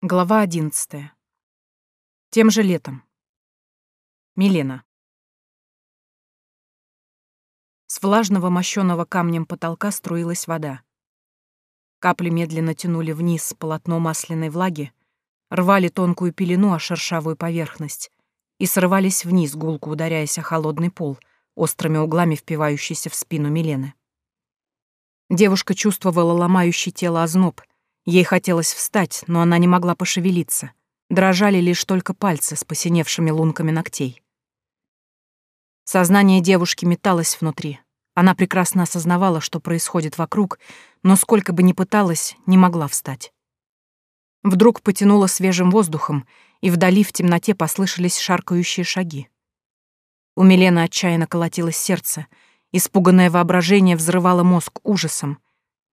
Глава одиннадцатая. Тем же летом. Милена. С влажного мощёного камнем потолка струилась вода. Капли медленно тянули вниз полотно масляной влаги, рвали тонкую пелену о шершавую поверхность и срывались вниз, гулко ударяясь о холодный пол, острыми углами впивающийся в спину Милены. Девушка чувствовала ломающий тело озноб, Ей хотелось встать, но она не могла пошевелиться. Дрожали лишь только пальцы с посиневшими лунками ногтей. Сознание девушки металось внутри. Она прекрасно осознавала, что происходит вокруг, но сколько бы ни пыталась, не могла встать. Вдруг потянуло свежим воздухом, и вдали в темноте послышались шаркающие шаги. У Милены отчаянно колотилось сердце, испуганное воображение взрывало мозг ужасом,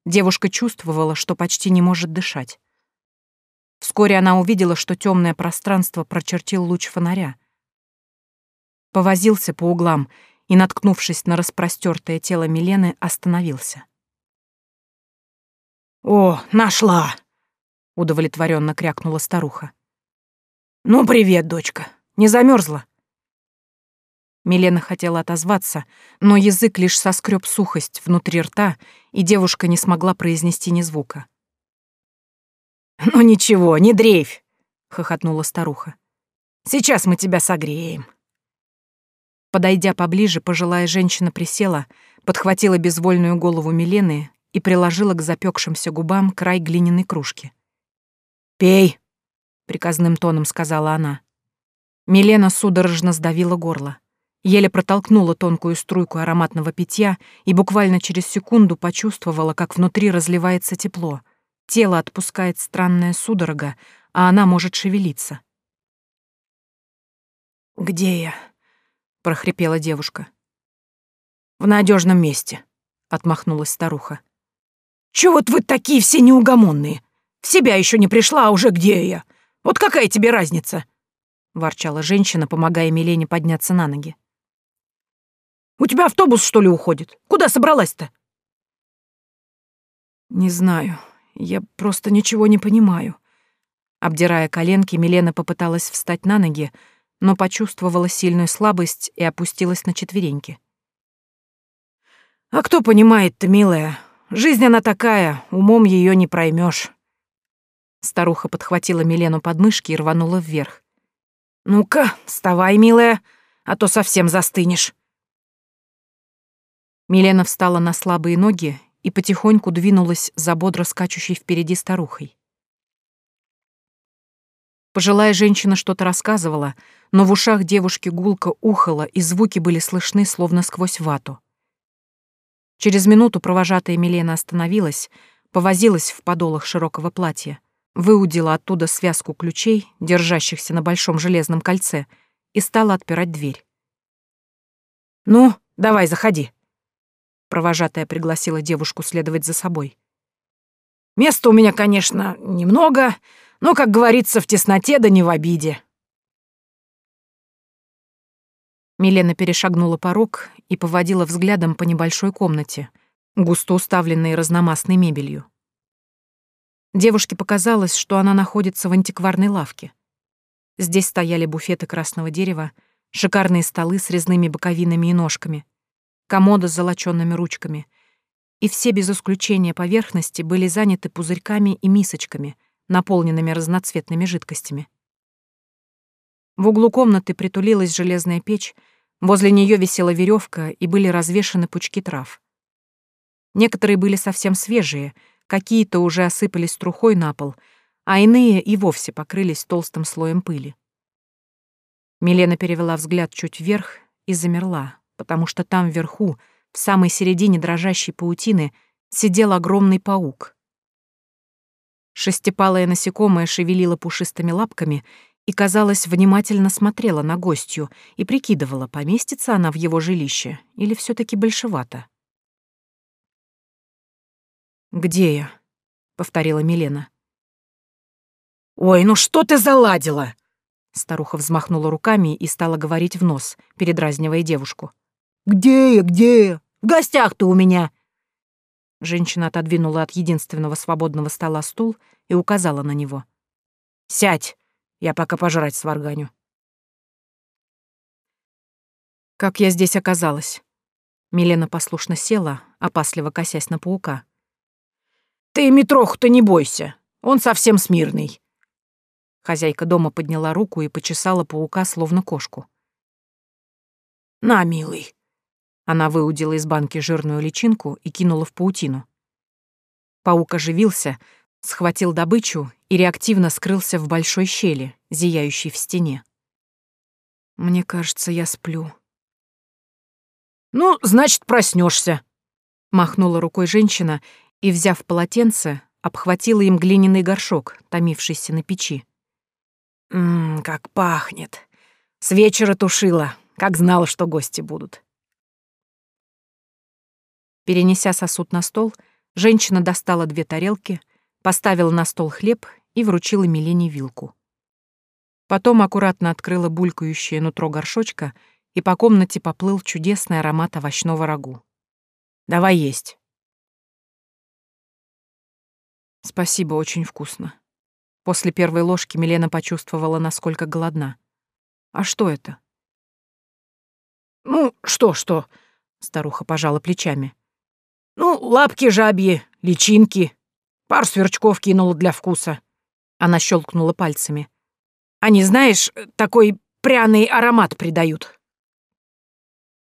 Девушка чувствовала, что почти не может дышать. Вскоре она увидела, что темное пространство прочертил луч фонаря. Повозился по углам и, наткнувшись на распростертое тело Милены, остановился. «О, нашла!» — удовлетворенно крякнула старуха. «Ну, привет, дочка. Не замерзла? Милена хотела отозваться, но язык лишь соскреб сухость внутри рта, и девушка не смогла произнести ни звука. «Ну ничего, не дрейфь!» — хохотнула старуха. «Сейчас мы тебя согреем». Подойдя поближе, пожилая женщина присела, подхватила безвольную голову Милены и приложила к запекшимся губам край глиняной кружки. «Пей!» — приказным тоном сказала она. Милена судорожно сдавила горло еле протолкнула тонкую струйку ароматного питья и буквально через секунду почувствовала, как внутри разливается тепло. Тело отпускает странная судорога, а она может шевелиться. «Где я?» — прохрипела девушка. «В надежном месте», — отмахнулась старуха. «Чего вот вы такие все неугомонные? В себя еще не пришла, а уже где я? Вот какая тебе разница?» — ворчала женщина, помогая Милене подняться на ноги. У тебя автобус, что ли, уходит? Куда собралась-то?» «Не знаю. Я просто ничего не понимаю». Обдирая коленки, Милена попыталась встать на ноги, но почувствовала сильную слабость и опустилась на четвереньки. «А кто понимает-то, милая? Жизнь она такая, умом ее не проймешь. Старуха подхватила Милену под мышки и рванула вверх. «Ну-ка, вставай, милая, а то совсем застынешь». Милена встала на слабые ноги и потихоньку двинулась за бодро скачущей впереди старухой. Пожилая женщина что-то рассказывала, но в ушах девушки гулко ухала, и звуки были слышны, словно сквозь вату. Через минуту провожатая Милена остановилась, повозилась в подолах широкого платья, выудила оттуда связку ключей, держащихся на большом железном кольце, и стала отпирать дверь. «Ну, давай, заходи», Провожатая пригласила девушку следовать за собой. «Места у меня, конечно, немного, но, как говорится, в тесноте да не в обиде». Милена перешагнула порог и поводила взглядом по небольшой комнате, густо уставленной разномастной мебелью. Девушке показалось, что она находится в антикварной лавке. Здесь стояли буфеты красного дерева, шикарные столы с резными боковинами и ножками, комода с золочёными ручками. И все без исключения поверхности были заняты пузырьками и мисочками, наполненными разноцветными жидкостями. В углу комнаты притулилась железная печь, возле нее висела веревка и были развешаны пучки трав. Некоторые были совсем свежие, какие-то уже осыпались трухой на пол, а иные и вовсе покрылись толстым слоем пыли. Милена перевела взгляд чуть вверх и замерла, потому что там вверху, в самой середине дрожащей паутины, сидел огромный паук. Шестипалое насекомое шевелило пушистыми лапками и, казалось, внимательно смотрела на гостью и прикидывала, поместится она в его жилище или все таки большевато. «Где я?» — повторила Милена. «Ой, ну что ты заладила?» Старуха взмахнула руками и стала говорить в нос, передразнивая девушку. «Где я, где я? В гостях ты у меня!» Женщина отодвинула от единственного свободного стола стул и указала на него. Сядь, я пока пожрать сварганю. Как я здесь оказалась? Милена послушно села, опасливо косясь на паука. «Ты Митроху-то не бойся, он совсем смирный». Хозяйка дома подняла руку и почесала паука, словно кошку. «На, милый». Она выудила из банки жирную личинку и кинула в паутину. Паук оживился, схватил добычу и реактивно скрылся в большой щели, зияющей в стене. Мне кажется, я сплю. «Ну, значит, проснешься. Махнула рукой женщина и, взяв полотенце, обхватила им глиняный горшок, томившийся на печи. «Ммм, как пахнет. С вечера тушила, как знала, что гости будут». Перенеся сосуд на стол, женщина достала две тарелки, поставила на стол хлеб и вручила Милене вилку. Потом аккуратно открыла булькающее нутро горшочка — и по комнате поплыл чудесный аромат овощного рагу. «Давай есть». Спасибо, очень вкусно. После первой ложки Милена почувствовала, насколько голодна. А что это? Ну, что-что? Старуха пожала плечами. Ну, лапки жабьи, личинки. Пар сверчков кинула для вкуса. Она щелкнула пальцами. Они, знаешь, такой пряный аромат придают.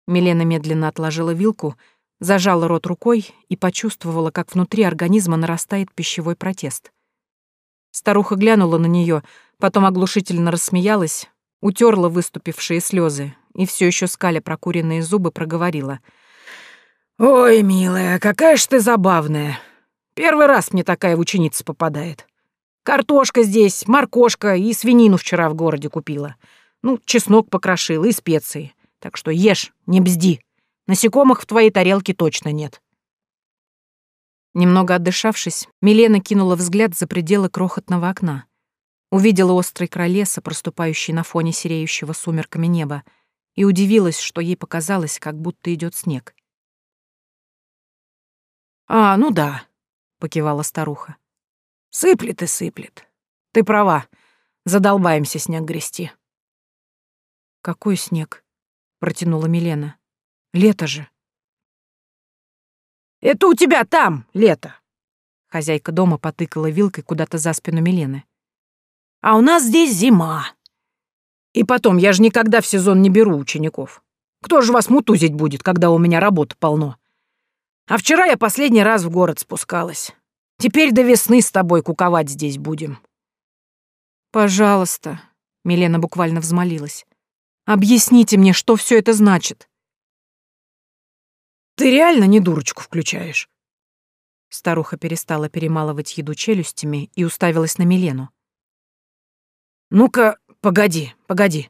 Милена медленно отложила вилку, зажала рот рукой и почувствовала, как внутри организма нарастает пищевой протест. Старуха глянула на нее, потом оглушительно рассмеялась, утерла выступившие слезы и все еще скаля прокуренные зубы проговорила. «Ой, милая, какая ж ты забавная. Первый раз мне такая ученица попадает. Картошка здесь, моркошка и свинину вчера в городе купила. Ну, чеснок покрошила и специи. Так что ешь, не бзди. Насекомых в твоей тарелке точно нет. Немного отдышавшись, Милена кинула взгляд за пределы крохотного окна. Увидела острый край леса, проступающий на фоне сереющего сумерками неба, и удивилась, что ей показалось, как будто идет снег. «А, ну да», — покивала старуха. «Сыплет и сыплет. Ты права. Задолбаемся снег грести». «Какой снег?» протянула Милена. Лето же. Это у тебя там лето. Хозяйка дома потыкала вилкой куда-то за спину Милены. А у нас здесь зима. И потом, я же никогда в сезон не беру учеников. Кто же вас мутузить будет, когда у меня работы полно? А вчера я последний раз в город спускалась. Теперь до весны с тобой куковать здесь будем. Пожалуйста, Милена буквально взмолилась. Объясните мне, что все это значит. Ты реально не дурочку включаешь? Старуха перестала перемалывать еду челюстями и уставилась на Милену. «Ну-ка, погоди, погоди».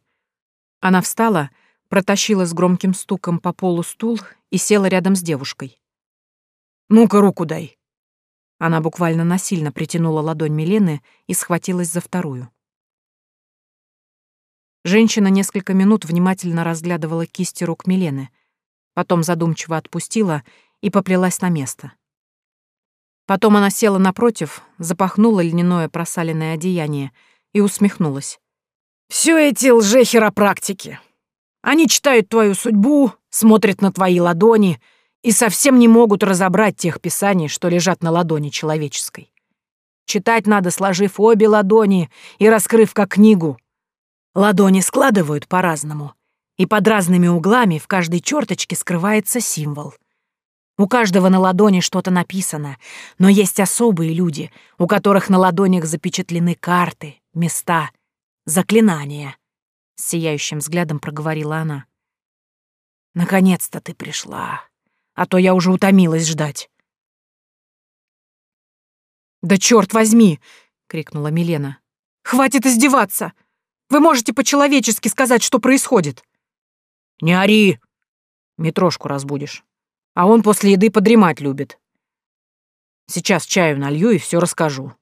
Она встала, протащила с громким стуком по полу стул и села рядом с девушкой. «Ну-ка, руку дай». Она буквально насильно притянула ладонь Милены и схватилась за вторую. Женщина несколько минут внимательно разглядывала кисти рук Милены, потом задумчиво отпустила и поплелась на место. Потом она села напротив, запахнула льняное просаленное одеяние и усмехнулась. «Все эти лжехиропрактики. Они читают твою судьбу, смотрят на твои ладони и совсем не могут разобрать тех писаний, что лежат на ладони человеческой. Читать надо, сложив обе ладони и раскрыв как книгу, Ладони складывают по-разному, и под разными углами в каждой черточке скрывается символ. У каждого на ладони что-то написано, но есть особые люди, у которых на ладонях запечатлены карты, места, заклинания. С сияющим взглядом проговорила она. «Наконец-то ты пришла, а то я уже утомилась ждать». «Да черт возьми!» — крикнула Милена. «Хватит издеваться! Вы можете по-человечески сказать, что происходит?» «Не ори! Митрошку разбудишь. А он после еды подремать любит. Сейчас чаю налью и все расскажу».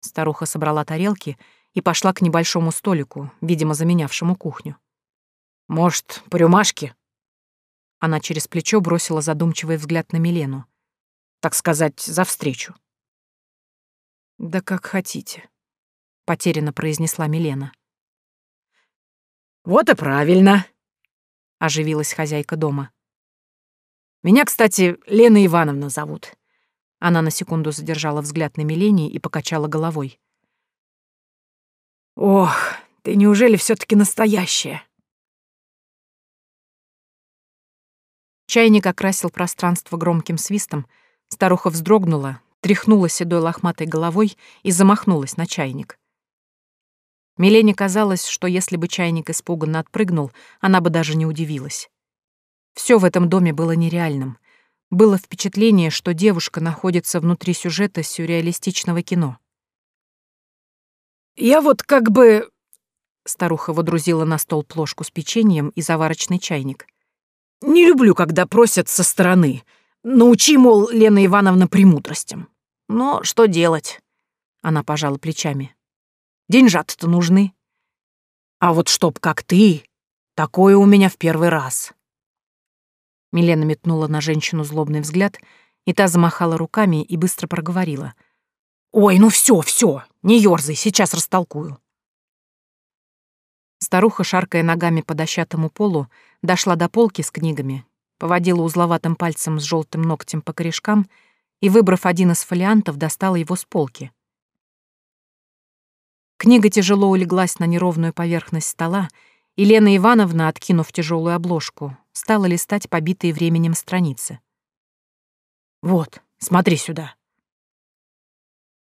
Старуха собрала тарелки и пошла к небольшому столику, видимо, заменявшему кухню. «Может, по рюмашке?» Она через плечо бросила задумчивый взгляд на Милену. «Так сказать, за встречу». «Да как хотите», — потерянно произнесла Милена. «Вот и правильно», — оживилась хозяйка дома. «Меня, кстати, Лена Ивановна зовут». Она на секунду задержала взгляд на Милене и покачала головой. «Ох, ты неужели все таки настоящая?» Чайник окрасил пространство громким свистом, старуха вздрогнула, тряхнула седой лохматой головой и замахнулась на чайник. Милене казалось, что если бы чайник испуганно отпрыгнул, она бы даже не удивилась. Все в этом доме было нереальным. Было впечатление, что девушка находится внутри сюжета сюрреалистичного кино. «Я вот как бы...» Старуха водрузила на стол плошку с печеньем и заварочный чайник. «Не люблю, когда просят со стороны. Научи, мол, Лена Ивановна премудростям. Но что делать?» Она пожала плечами. Деньжат-то нужны. А вот чтоб как ты, такое у меня в первый раз. Милена метнула на женщину злобный взгляд, и та замахала руками и быстро проговорила. «Ой, ну все, все, не ёрзай, сейчас растолкую». Старуха, шаркая ногами по дощатому полу, дошла до полки с книгами, поводила узловатым пальцем с желтым ногтем по корешкам и, выбрав один из фолиантов, достала его с полки. Книга тяжело улеглась на неровную поверхность стола, и Лена Ивановна, откинув тяжелую обложку, стала листать побитые временем страницы. «Вот, смотри сюда».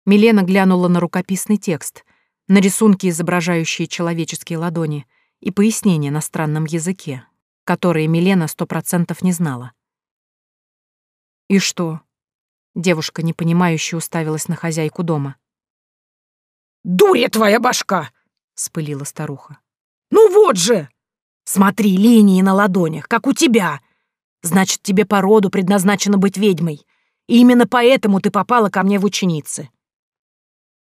Милена глянула на рукописный текст, на рисунки, изображающие человеческие ладони, и пояснения на странном языке, которые Милена сто процентов не знала. «И что?» Девушка, непонимающе, уставилась на хозяйку дома. «Дуря твоя башка!» — спылила старуха. «Ну вот же! Смотри, линии на ладонях, как у тебя. Значит, тебе по роду предназначено быть ведьмой. И именно поэтому ты попала ко мне в ученицы».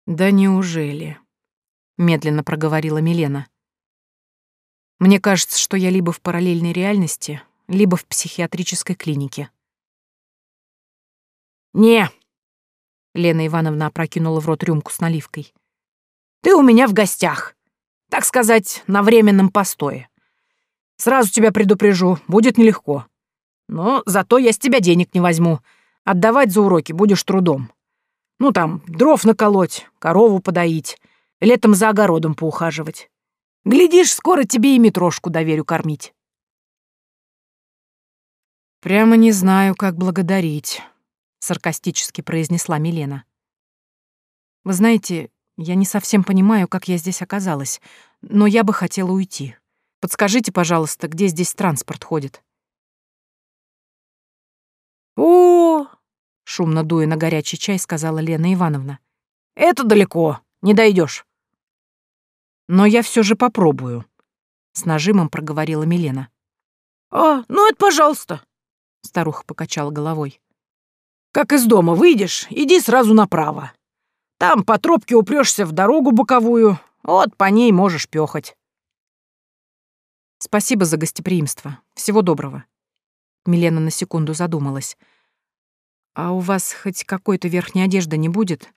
«Да неужели?» — медленно проговорила Милена. «Мне кажется, что я либо в параллельной реальности, либо в психиатрической клинике». «Не!» — Лена Ивановна опрокинула в рот рюмку с наливкой. Ты у меня в гостях. Так сказать, на временном постое. Сразу тебя предупрежу, будет нелегко. Но зато я с тебя денег не возьму. Отдавать за уроки будешь трудом. Ну там, дров наколоть, корову подоить, летом за огородом поухаживать. Глядишь, скоро тебе и метрошку доверю кормить. «Прямо не знаю, как благодарить», — саркастически произнесла Милена. «Вы знаете, я не совсем понимаю, как я здесь оказалась, но я бы хотела уйти. Подскажите, пожалуйста, где здесь транспорт ходит?» «О!» — шумно дуя на горячий чай, сказала Лена Ивановна. «Это далеко, не дойдешь. «Но я все же попробую», — с нажимом проговорила Милена. «А, ну это пожалуйста», — старуха покачала головой. «Как из дома выйдешь, иди сразу направо. Там по тропке упрёшься в дорогу боковую, вот по ней можешь пёхать. Спасибо за гостеприимство. Всего доброго. Милена на секунду задумалась. А у вас хоть какой-то верхней одежды не будет?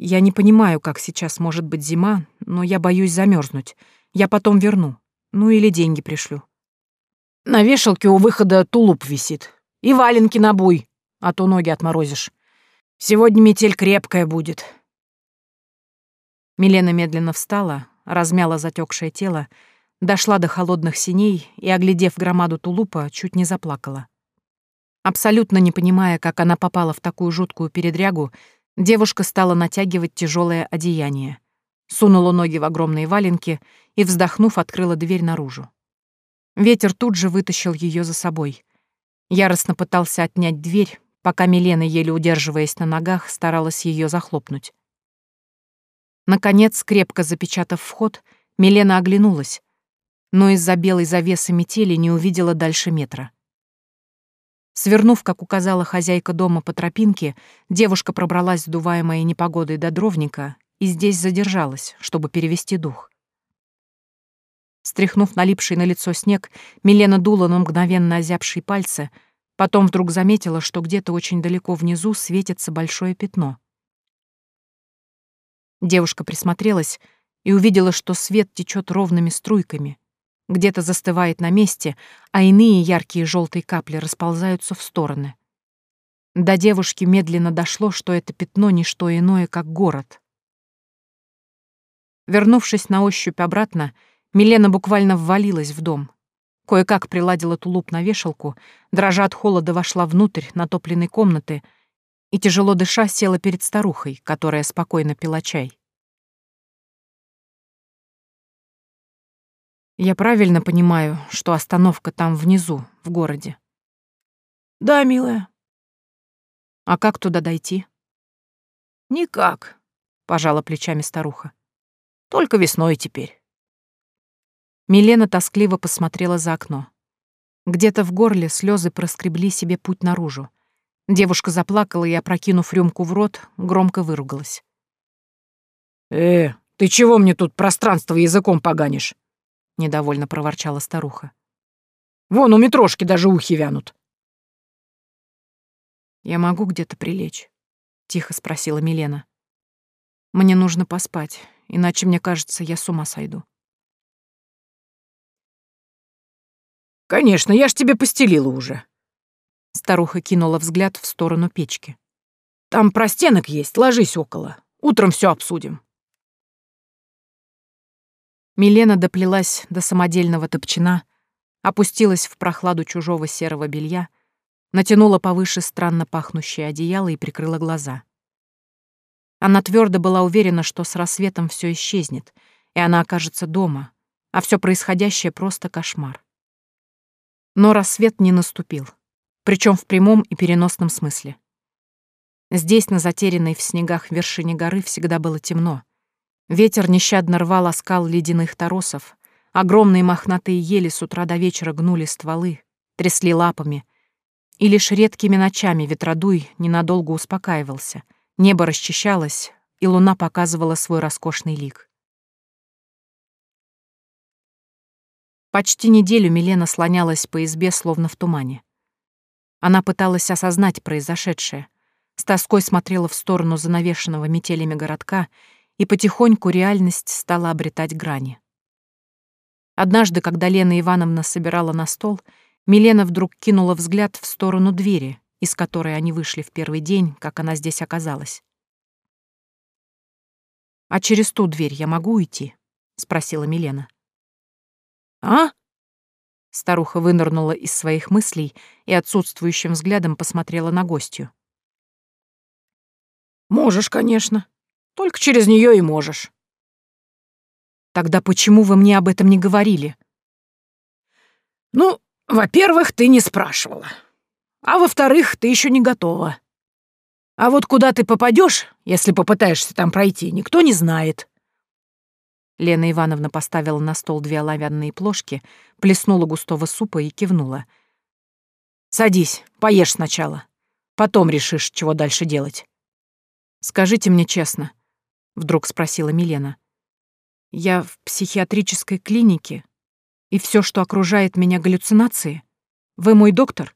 Я не понимаю, как сейчас может быть зима, но я боюсь замерзнуть. Я потом верну. Ну или деньги пришлю. На вешалке у выхода тулуп висит. И валенки набуй, а то ноги отморозишь. Сегодня метель крепкая будет. Милена медленно встала, размяла затекшее тело, дошла до холодных синей и, оглядев громаду тулупа, чуть не заплакала. Абсолютно не понимая, как она попала в такую жуткую передрягу, девушка стала натягивать тяжелое одеяние, сунула ноги в огромные валенки и, вздохнув, открыла дверь наружу. Ветер тут же вытащил ее за собой. Яростно пытался отнять дверь, пока Милена, еле удерживаясь на ногах, старалась ее захлопнуть. Наконец, крепко запечатав вход, Милена оглянулась, но из-за белой завесы метели не увидела дальше метра. Свернув, как указала хозяйка дома по тропинке, девушка пробралась, сдуваемая непогодой до дровника, и здесь задержалась, чтобы перевести дух. Стряхнув налипший на лицо снег, Милена дула на мгновенно озябшие пальцы, потом вдруг заметила, что где-то очень далеко внизу светится большое пятно — Девушка присмотрелась и увидела, что свет течет ровными струйками, где-то застывает на месте, а иные яркие желтые капли расползаются в стороны. До девушки медленно дошло, что это пятно — не что иное, как город. Вернувшись на ощупь обратно, Милена буквально ввалилась в дом. Кое-как приладила тулуп на вешалку, дрожа от холода вошла внутрь натопленной комнаты и, тяжело дыша, села перед старухой, которая спокойно пила чай. Я правильно понимаю, что остановка там внизу, в городе? Да, милая. А как туда дойти? Никак, пожала плечами старуха. Только весной теперь. Милена тоскливо посмотрела за окно. Где-то в горле слезы проскребли себе путь наружу. Девушка заплакала и, опрокинув рюмку в рот, громко выругалась. «Э, ты чего мне тут пространство языком поганишь?» — недовольно проворчала старуха. «Вон у метрошки даже ухи вянут». «Я могу где-то прилечь?» — тихо спросила Милена. «Мне нужно поспать, иначе, мне кажется, я с ума сойду». «Конечно, я ж тебе постелила уже». Старуха кинула взгляд в сторону печки. «Там простенок есть, ложись около. Утром все обсудим». Милена доплелась до самодельного топчина, опустилась в прохладу чужого серого белья, натянула повыше странно пахнущее одеяло и прикрыла глаза. Она твердо была уверена, что с рассветом все исчезнет, и она окажется дома, а все происходящее просто кошмар. Но рассвет не наступил, причем в прямом и переносном смысле. Здесь, на затерянной в снегах вершине горы, всегда было темно, Ветер нещадно рвал оскал ледяных торосов. Огромные мохнатые ели с утра до вечера гнули стволы, трясли лапами. И лишь редкими ночами ветродуй ненадолго успокаивался. Небо расчищалось, и луна показывала свой роскошный лик. Почти неделю Милена слонялась по избе, словно в тумане. Она пыталась осознать произошедшее, с тоской смотрела в сторону занавешенного метелями городка и потихоньку реальность стала обретать грани. Однажды, когда Лена Ивановна собирала на стол, Милена вдруг кинула взгляд в сторону двери, из которой они вышли в первый день, как она здесь оказалась. «А через ту дверь я могу уйти?» — спросила Милена. «А?» Старуха вынырнула из своих мыслей и отсутствующим взглядом посмотрела на гостью. «Можешь, конечно», только через нее и можешь. Тогда почему вы мне об этом не говорили? Ну, во-первых, ты не спрашивала. А во-вторых, ты еще не готова. А вот куда ты попадешь, если попытаешься там пройти, никто не знает. Лена Ивановна поставила на стол две оловянные плошки, плеснула густого супа и кивнула. «Садись, поешь сначала. Потом решишь, чего дальше делать». «Скажите мне честно, вдруг спросила Милена. Я в психиатрической клинике, и все, что окружает меня, галлюцинации. Вы мой доктор?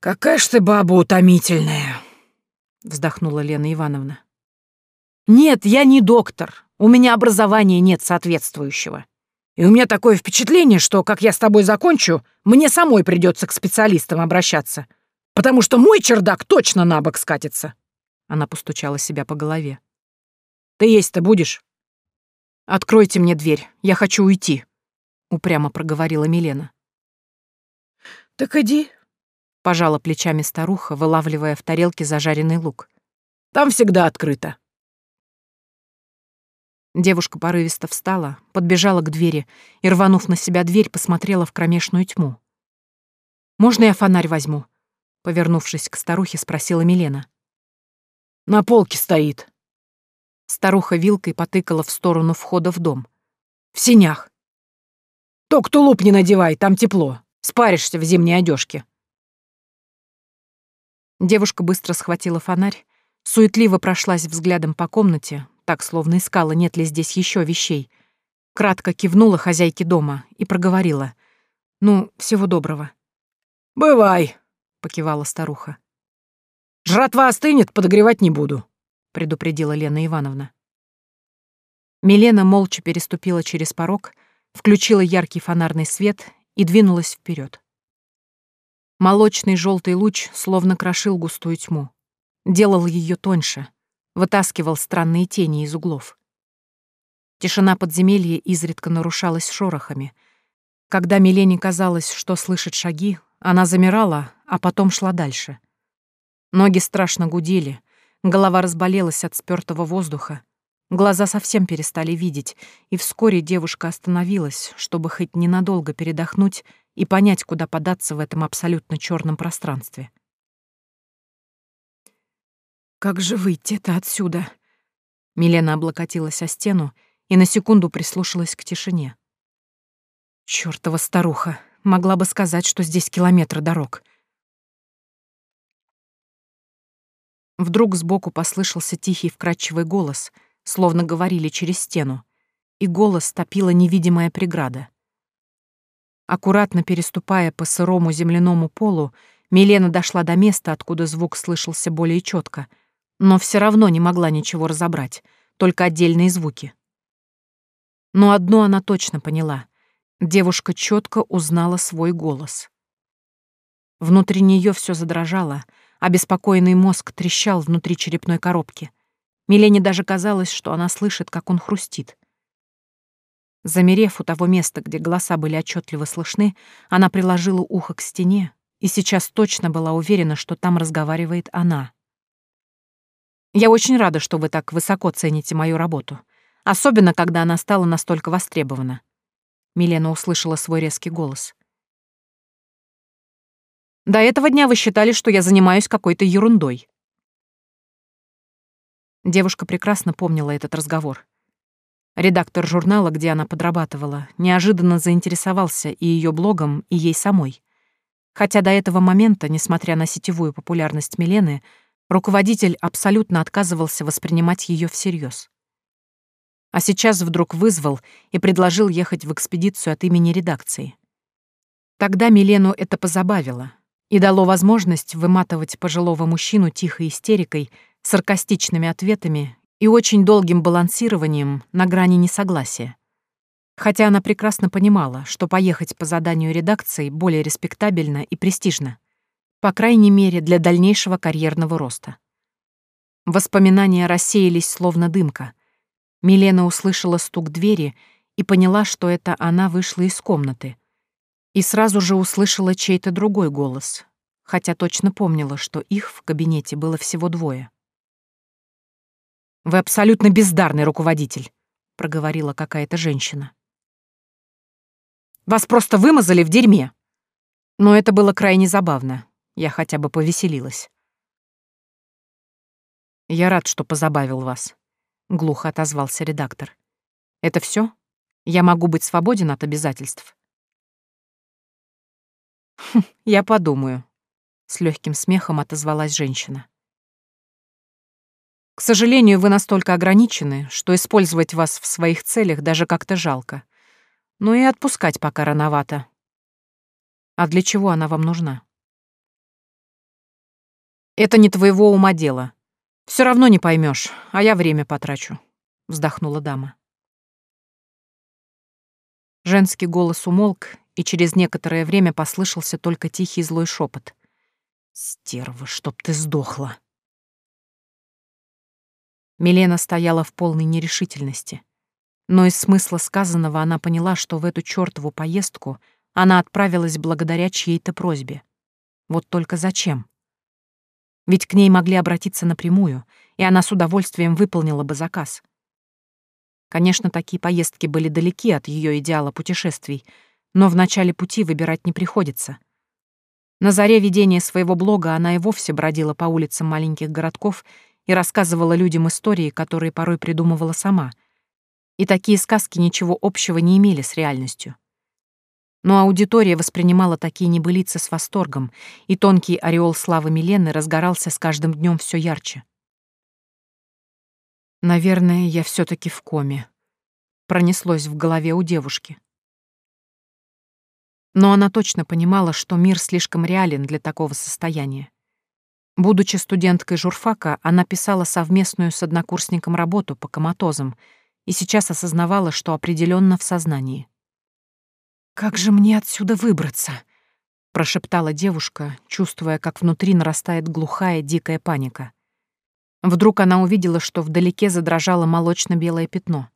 Какая ж ты баба утомительная, вздохнула Лена Ивановна. Нет, я не доктор. У меня образования нет соответствующего. И у меня такое впечатление, что, как я с тобой закончу, мне самой придется к специалистам обращаться, потому что мой чердак точно на бок скатится. Она постучала себя по голове. «Ты есть-то будешь?» «Откройте мне дверь, я хочу уйти», — упрямо проговорила Милена. «Так иди», — пожала плечами старуха, вылавливая в тарелке зажаренный лук. «Там всегда открыто». Девушка порывисто встала, подбежала к двери и, рванув на себя дверь, посмотрела в кромешную тьму. «Можно я фонарь возьму?» Повернувшись к старухе, спросила Милена. На полке стоит. Старуха вилкой потыкала в сторону входа в дом. В синях. Только тулуп не надевай, там тепло. Спаришься в зимней одежке. Девушка быстро схватила фонарь, суетливо прошлась взглядом по комнате, так словно искала, нет ли здесь еще вещей. Кратко кивнула хозяйке дома и проговорила. «Ну, всего доброго». «Бывай», — покивала старуха. Жратва остынет, подогревать не буду. — предупредила Лена Ивановна. Милена молча переступила через порог, включила яркий фонарный свет и двинулась вперед. Молочный желтый луч словно крошил густую тьму, делал ее тоньше, вытаскивал странные тени из углов. Тишина подземелья изредка нарушалась шорохами. Когда Милене казалось, что слышит шаги, она замирала, а потом шла дальше. Ноги страшно гудели, голова разболелась от спёртого воздуха, глаза совсем перестали видеть, и вскоре девушка остановилась, чтобы хоть ненадолго передохнуть и понять, куда податься в этом абсолютно черном пространстве. «Как же выйти-то отсюда?» Милена облокотилась о стену и на секунду прислушалась к тишине. Чёртова старуха, могла бы сказать, что здесь километры дорог. Вдруг сбоку послышался тихий вкрадчивый голос, словно говорили через стену, и голос топила невидимая преграда. Аккуратно переступая по сырому земляному полу, Милена дошла до места, откуда звук слышался более четко, но все равно не могла ничего разобрать, только отдельные звуки. Но одно она точно поняла. Девушка четко узнала свой голос. Внутри нее все задрожало, беспокойный мозг трещал внутри черепной коробки. Милене даже казалось, что она слышит, как он хрустит. Замерев у того места, где голоса были отчетливо слышны, она приложила ухо к стене и сейчас точно была уверена, что там разговаривает она. «Я очень рада, что вы так высоко цените мою работу, особенно когда она стала настолько востребована». Милена услышала свой резкий голос. «До этого дня вы считали, что я занимаюсь какой-то ерундой». Девушка прекрасно помнила этот разговор. Редактор журнала, где она подрабатывала, неожиданно заинтересовался и ее блогом, и ей самой. Хотя до этого момента, несмотря на сетевую популярность Милены, руководитель абсолютно отказывался воспринимать ее всерьез. А сейчас вдруг вызвал и предложил ехать в экспедицию от имени редакции. Тогда Милену это позабавило и дало возможность выматывать пожилого мужчину тихой истерикой, саркастичными ответами и очень долгим балансированием на грани несогласия. Хотя она прекрасно понимала, что поехать по заданию редакции более респектабельно и престижно, по крайней мере, для дальнейшего карьерного роста. Воспоминания рассеялись словно дымка. Милена услышала стук двери и поняла, что это она вышла из комнаты. И сразу же услышала чей-то другой голос, хотя точно помнила, что их в кабинете было всего двое. Вы абсолютно бездарный руководитель», — проговорила какая-то женщина. «Вас просто вымазали в дерьме». Но это было крайне забавно. Я хотя бы повеселилась. «Я рад, что позабавил вас», — глухо отозвался редактор. «Это все? Я могу быть свободен от обязательств?» «Хм, «Я подумаю», — с легким смехом отозвалась женщина. К сожалению, вы настолько ограничены, что использовать вас в своих целях даже как-то жалко. Ну и отпускать пока рановато. А для чего она вам нужна? Это не твоего ума дело. Все равно не поймешь, а я время потрачу, вздохнула дама. Женский голос умолк, и через некоторое время послышался только тихий злой шепот. «Стерва, чтоб ты сдохла!» Милена стояла в полной нерешительности. Но из смысла сказанного она поняла, что в эту чёртову поездку она отправилась благодаря чьей-то просьбе. Вот только зачем? Ведь к ней могли обратиться напрямую, и она с удовольствием выполнила бы заказ. Конечно, такие поездки были далеки от ее идеала путешествий, но в начале пути выбирать не приходится. На заре ведения своего блога она и вовсе бродила по улицам маленьких городков и рассказывала людям истории, которые порой придумывала сама. И такие сказки ничего общего не имели с реальностью. Но аудитория воспринимала такие небылицы с восторгом, и тонкий ореол славы Милены разгорался с каждым днем все ярче. «Наверное, я все таки в коме», — пронеслось в голове у девушки. Но она точно понимала, что мир слишком реален для такого состояния. Будучи студенткой журфака, она писала совместную с однокурсником работу по коматозам и сейчас осознавала, что определенно в сознании. «Как же мне отсюда выбраться?» — прошептала девушка, чувствуя, как внутри нарастает глухая, дикая паника. Вдруг она увидела, что вдалеке задрожало молочно-белое пятно.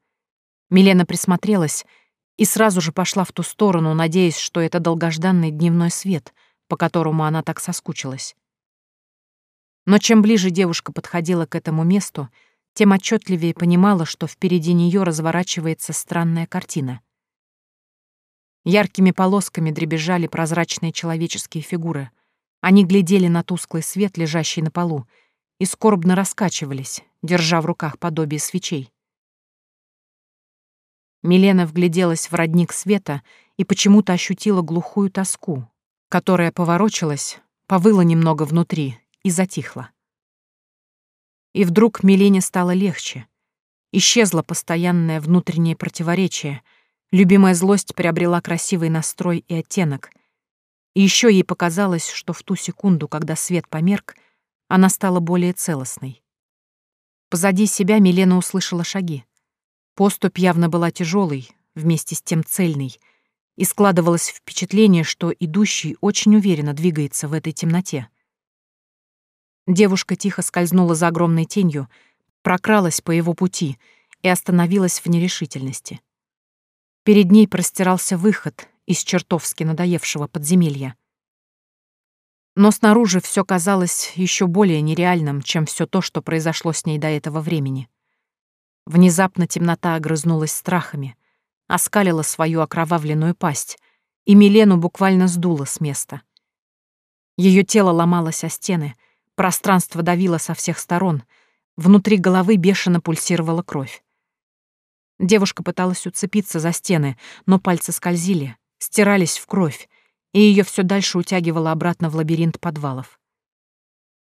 Милена присмотрелась и сразу же пошла в ту сторону, надеясь, что это долгожданный дневной свет, по которому она так соскучилась. Но чем ближе девушка подходила к этому месту, тем отчетливее понимала, что впереди нее разворачивается странная картина. Яркими полосками дребезжали прозрачные человеческие фигуры. Они глядели на тусклый свет, лежащий на полу, и скорбно раскачивались, держа в руках подобие свечей. Милена вгляделась в родник света и почему-то ощутила глухую тоску, которая поворочилась, повыла немного внутри и затихла. И вдруг Милене стало легче. Исчезло постоянное внутреннее противоречие, любимая злость приобрела красивый настрой и оттенок. И еще ей показалось, что в ту секунду, когда свет померк, она стала более целостной. Позади себя Милена услышала шаги. Поступь явно была тяжелой, вместе с тем цельной, и складывалось впечатление, что идущий очень уверенно двигается в этой темноте. Девушка тихо скользнула за огромной тенью, прокралась по его пути и остановилась в нерешительности. Перед ней простирался выход из чертовски надоевшего подземелья. Но снаружи все казалось еще более нереальным, чем все то, что произошло с ней до этого времени. Внезапно темнота огрызнулась страхами, оскалила свою окровавленную пасть, и Милену буквально сдуло с места. Ее тело ломалось о стены, Пространство давило со всех сторон. Внутри головы бешено пульсировала кровь. Девушка пыталась уцепиться за стены, но пальцы скользили, стирались в кровь, и ее все дальше утягивало обратно в лабиринт подвалов.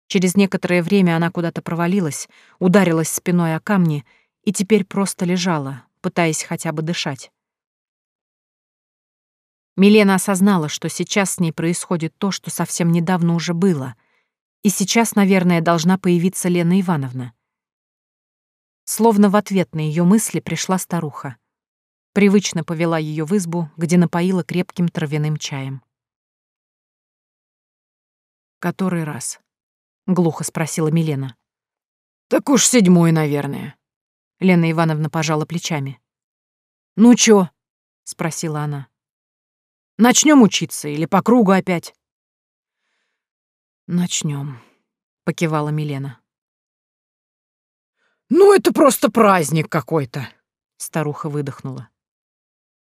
Через некоторое время она куда-то провалилась, ударилась спиной о камни и теперь просто лежала, пытаясь хотя бы дышать. Милена осознала, что сейчас с ней происходит то, что совсем недавно уже было — и сейчас, наверное, должна появиться Лена Ивановна. Словно в ответ на ее мысли пришла старуха. Привычно повела ее в избу, где напоила крепким травяным чаем. «Который раз?» — глухо спросила Милена. «Так уж седьмой, наверное». Лена Ивановна пожала плечами. «Ну чё?» — спросила она. Начнем учиться или по кругу опять?» Начнем, покивала Милена. Ну, это просто праздник какой-то, старуха выдохнула.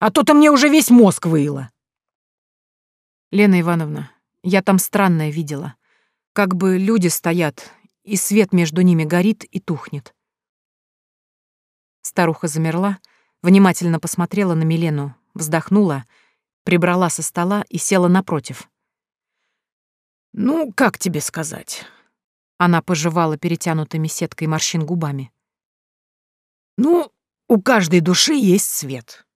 А то-то мне уже весь мозг выило. Лена Ивановна, я там странное видела. Как бы люди стоят, и свет между ними горит и тухнет. Старуха замерла, внимательно посмотрела на Милену, вздохнула, прибрала со стола и села напротив. «Ну, как тебе сказать?» Она пожевала перетянутыми сеткой морщин губами. «Ну, у каждой души есть свет.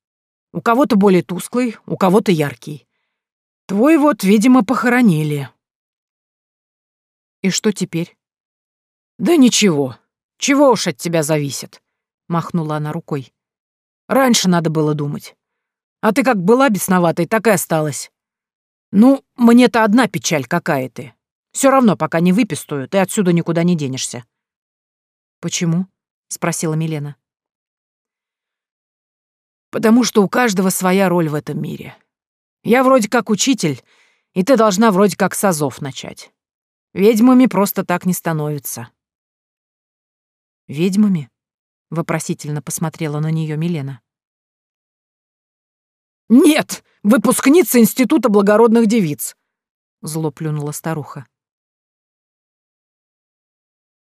У кого-то более тусклый, у кого-то яркий. Твой вот, видимо, похоронили». «И что теперь?» «Да ничего. Чего уж от тебя зависит?» — махнула она рукой. «Раньше надо было думать. А ты как была бесноватой, так и осталась. «Ну, мне-то одна печаль какая ты. Все равно, пока не выпистую, ты отсюда никуда не денешься». «Почему?» — спросила Милена. «Потому что у каждого своя роль в этом мире. Я вроде как учитель, и ты должна вроде как с азов начать. Ведьмами просто так не становятся». «Ведьмами?» — вопросительно посмотрела на нее Милена. «Нет, выпускница Института благородных девиц», — зло плюнула старуха.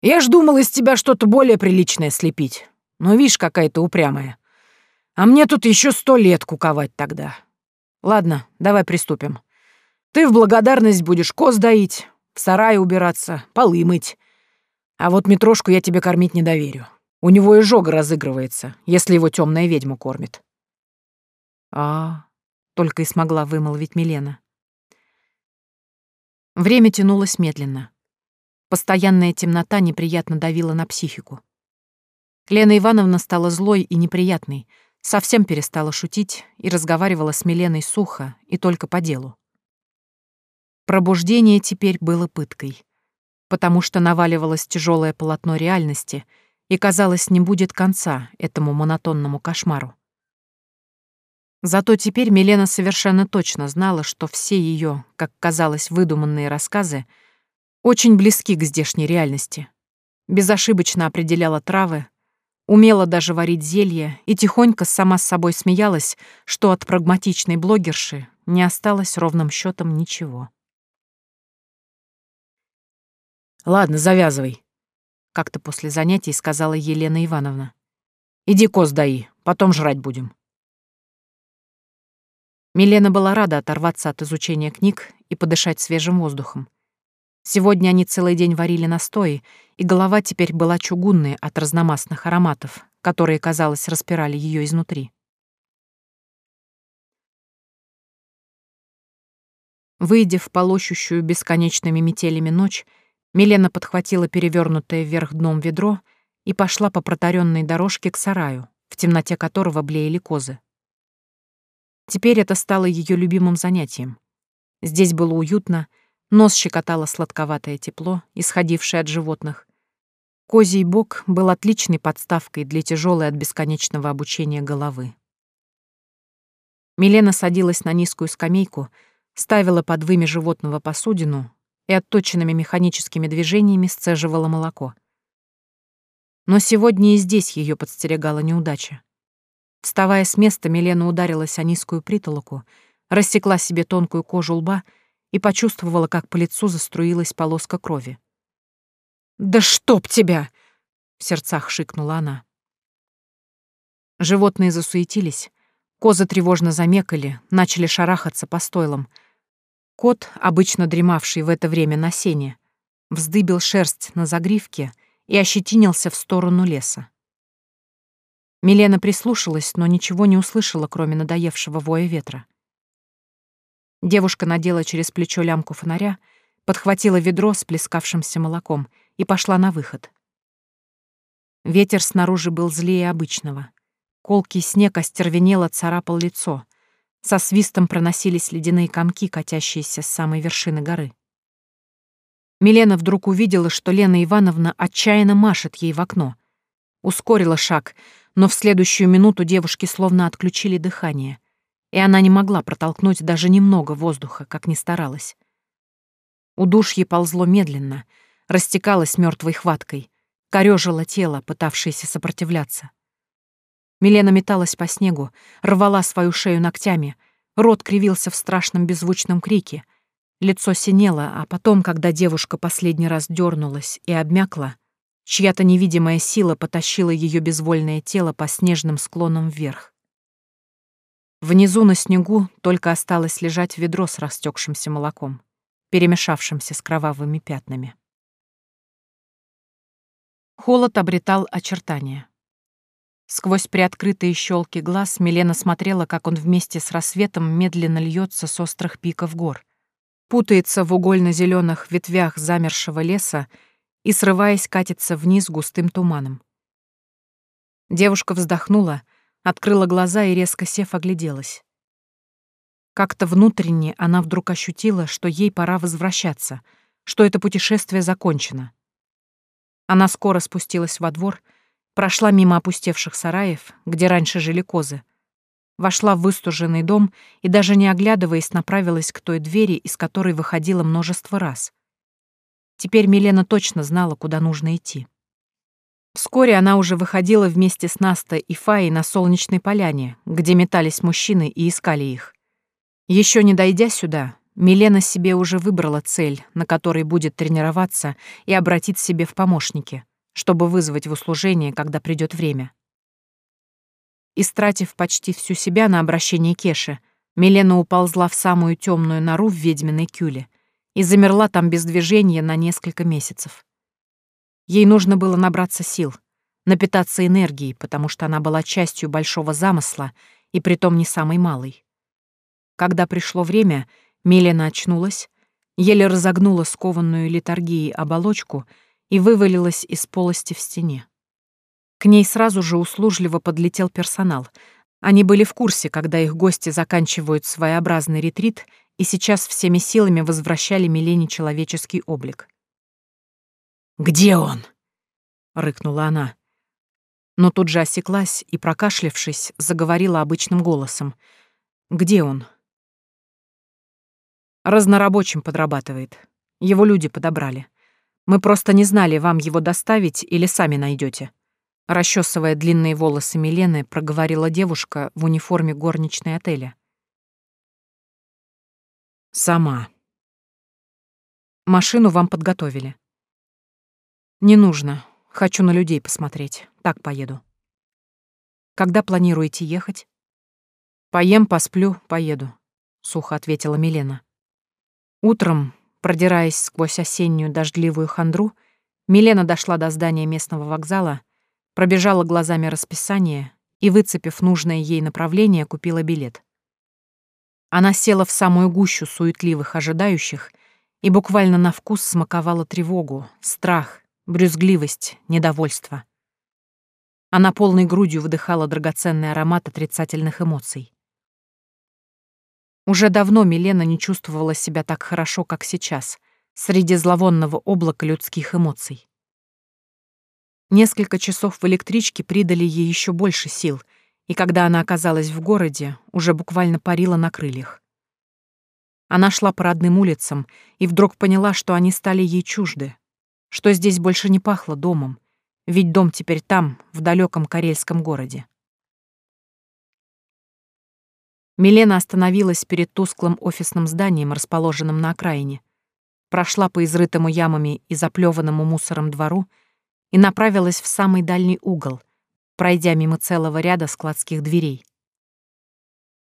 «Я ж думал из тебя что-то более приличное слепить, но видишь, какая ты упрямая. А мне тут еще сто лет куковать тогда. Ладно, давай приступим. Ты в благодарность будешь коз доить, в сарае убираться, полы мыть. А вот Митрошку я тебе кормить не доверю. У него изжога разыгрывается, если его темная ведьма кормит. А, только и смогла вымолвить Милена. Время тянулось медленно. Постоянная темнота неприятно давила на психику. Лена Ивановна стала злой и неприятной, совсем перестала шутить и разговаривала с Миленой сухо и только по делу. Пробуждение теперь было пыткой, потому что наваливалось тяжелое полотно реальности, и, казалось, не будет конца этому монотонному кошмару. Зато теперь Милена совершенно точно знала, что все ее, как казалось, выдуманные рассказы очень близки к здешней реальности. Безошибочно определяла травы, умела даже варить зелье и тихонько сама с собой смеялась, что от прагматичной блогерши не осталось ровным счетом ничего. «Ладно, завязывай», — как-то после занятий сказала Елена Ивановна. «Иди коз даи, потом жрать будем». Милена была рада оторваться от изучения книг и подышать свежим воздухом. Сегодня они целый день варили настои, и голова теперь была чугунной от разномастных ароматов, которые, казалось, распирали ее изнутри. Выйдя в полощущую бесконечными метелями ночь, Милена подхватила перевернутое вверх дном ведро и пошла по протаренной дорожке к сараю, в темноте которого блеяли козы. Теперь это стало ее любимым занятием. Здесь было уютно, нос щекотало сладковатое тепло, исходившее от животных. Козий бок был отличной подставкой для тяжелой от бесконечного обучения головы. Милена садилась на низкую скамейку, ставила под выми животного посудину и отточенными механическими движениями сцеживала молоко. Но сегодня и здесь ее подстерегала неудача. Вставая с места, Милена ударилась о низкую притолоку, рассекла себе тонкую кожу лба и почувствовала, как по лицу заструилась полоска крови. «Да чтоб тебя!» — в сердцах шикнула она. Животные засуетились, козы тревожно замекали, начали шарахаться по стойлам — Кот, обычно дремавший в это время на сене, вздыбил шерсть на загривке и ощетинился в сторону леса. Милена прислушалась, но ничего не услышала, кроме надоевшего воя ветра. Девушка надела через плечо лямку фонаря, подхватила ведро с плескавшимся молоком и пошла на выход. Ветер снаружи был злее обычного. Колкий снег остервенело царапал лицо — со свистом проносились ледяные комки, катящиеся с самой вершины горы. Милена вдруг увидела, что Лена Ивановна отчаянно машет ей в окно. Ускорила шаг, но в следующую минуту девушке словно отключили дыхание, и она не могла протолкнуть даже немного воздуха, как ни старалась. Удушье ползло медленно, растекалось мертвой хваткой, корёжило тело, пытавшееся сопротивляться. Милена металась по снегу, рвала свою шею ногтями, рот кривился в страшном беззвучном крике. Лицо синело, а потом, когда девушка последний раз дернулась и обмякла, чья-то невидимая сила потащила ее безвольное тело по снежным склонам вверх. Внизу на снегу только осталось лежать ведро с растекшимся молоком, перемешавшимся с кровавыми пятнами. Холод обретал очертания. Сквозь приоткрытые щелки глаз Милена смотрела, как он вместе с рассветом медленно льется с острых пиков гор, путается в угольно зеленых ветвях замершего леса и, срываясь, катится вниз густым туманом. Девушка вздохнула, открыла глаза и, резко сев, огляделась. Как-то внутренне она вдруг ощутила, что ей пора возвращаться, что это путешествие закончено. Она скоро спустилась во двор — Прошла мимо опустевших сараев, где раньше жили козы. Вошла в выстуженный дом и, даже не оглядываясь, направилась к той двери, из которой выходила множество раз. Теперь Милена точно знала, куда нужно идти. Вскоре она уже выходила вместе с Настой и Фаей на солнечной поляне, где метались мужчины и искали их. Еще не дойдя сюда, Милена себе уже выбрала цель, на которой будет тренироваться и обратить себе в помощники — чтобы вызвать в услужение, когда придет время. Истратив почти всю себя на обращение Кеши, Милена уползла в самую темную нору в ведьминой кюле и замерла там без движения на несколько месяцев. Ей нужно было набраться сил, напитаться энергией, потому что она была частью большого замысла и притом не самой малой. Когда пришло время, Милена очнулась, еле разогнула скованную литургией оболочку и вывалилась из полости в стене. К ней сразу же услужливо подлетел персонал. Они были в курсе, когда их гости заканчивают своеобразный ретрит и сейчас всеми силами возвращали Милене человеческий облик. «Где он?» — рыкнула она. Но тут же осеклась и, прокашлявшись, заговорила обычным голосом. «Где он?» «Разнорабочим подрабатывает. Его люди подобрали. Мы просто не знали, вам его доставить или сами найдете. Расчесывая длинные волосы Милены, проговорила девушка в униформе горничной отеля. «Сама». «Машину вам подготовили». «Не нужно. Хочу на людей посмотреть. Так поеду». «Когда планируете ехать?» «Поем, посплю, поеду», — сухо ответила Милена. Утром, продираясь сквозь осеннюю дождливую хандру, Милена дошла до здания местного вокзала, пробежала глазами расписание и, выцепив нужное ей направление, купила билет. Она села в самую гущу суетливых ожидающих и буквально на вкус смаковала тревогу, страх, брюзгливость, недовольство. Она полной грудью вдыхала драгоценный аромат отрицательных эмоций. Уже давно Милена не чувствовала себя так хорошо, как сейчас, среди зловонного облака людских эмоций. Несколько часов в электричке придали ей еще больше сил — и когда она оказалась в городе, уже буквально парила на крыльях. Она шла по родным улицам и вдруг поняла, что они стали ей чужды, что здесь больше не пахло домом, ведь дом теперь там, в далеком карельском городе. Милена остановилась перед тусклым офисным зданием, расположенным на окраине, прошла по изрытому ямами и заплеванному мусором двору и направилась в самый дальний угол, пройдя мимо целого ряда складских дверей.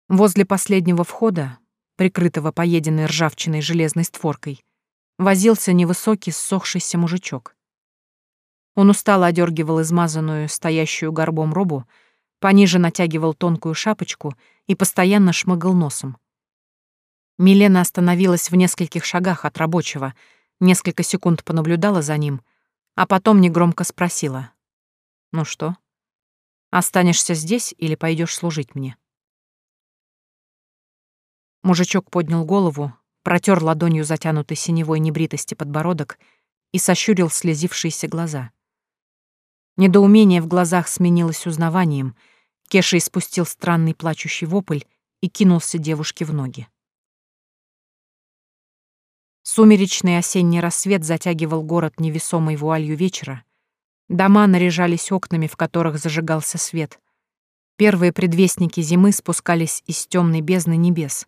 Возле последнего входа, прикрытого поеденной ржавчиной железной створкой, возился невысокий ссохшийся мужичок. Он устало одергивал измазанную, стоящую горбом робу, пониже натягивал тонкую шапочку и постоянно шмыгал носом. Милена остановилась в нескольких шагах от рабочего, несколько секунд понаблюдала за ним, а потом негромко спросила. «Ну что?» Останешься здесь или пойдешь служить мне?» Мужичок поднял голову, протер ладонью затянутый синевой небритости подбородок и сощурил слезившиеся глаза. Недоумение в глазах сменилось узнаванием. Кеша испустил странный плачущий вопль и кинулся девушке в ноги. Сумеречный осенний рассвет затягивал город невесомой вуалью вечера, Дома наряжались окнами, в которых зажигался свет. Первые предвестники зимы спускались из темной бездны небес,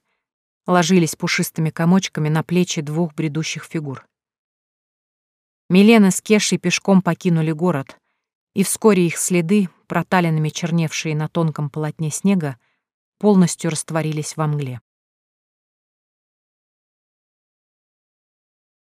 ложились пушистыми комочками на плечи двух бредущих фигур. Милена с Кешей пешком покинули город, и вскоре их следы, проталинами черневшие на тонком полотне снега, полностью растворились во мгле.